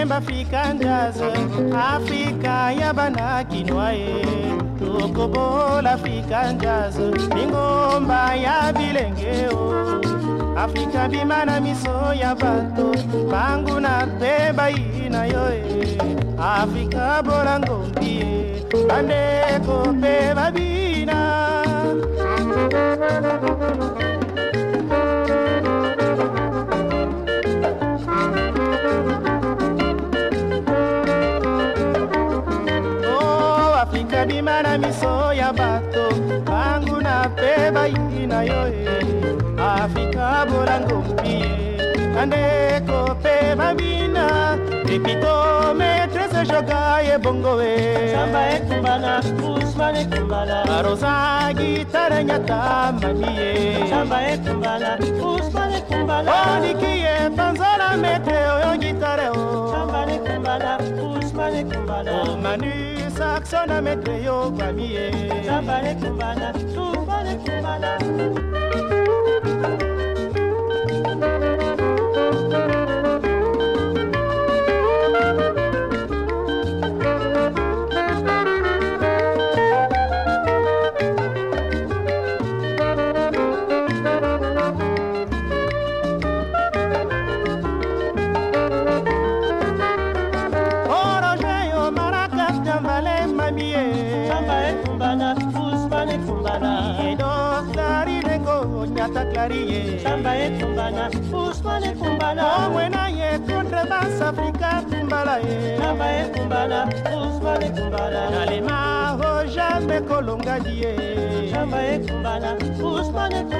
lemba fika ndazo afika ya banakinwa ye tokobola fika ndazo mingomba ya bilenge o afrika bima na miso ya bato bangu na te bayina yo e afrika bola ngombi ye bandeko mpe babina babima na miso ya bato banguna mpe bayini na yo e afrika bolango mpie bandeko mpe babina epito maîtrese joka ebongo e barosa gitara nyata mami e. ye olikie panzala Oh, manu saxona metre yo kwami ye mie samba ekumbana usman ekumbana yedo dari lengo nyata clarie samba ekumbana usman ekumbana wena ye kontra bas Afrika kumbala e samba ekumbana usman ekumbana nalema ho jamais kolonga die samba kumbana, usman ekumbana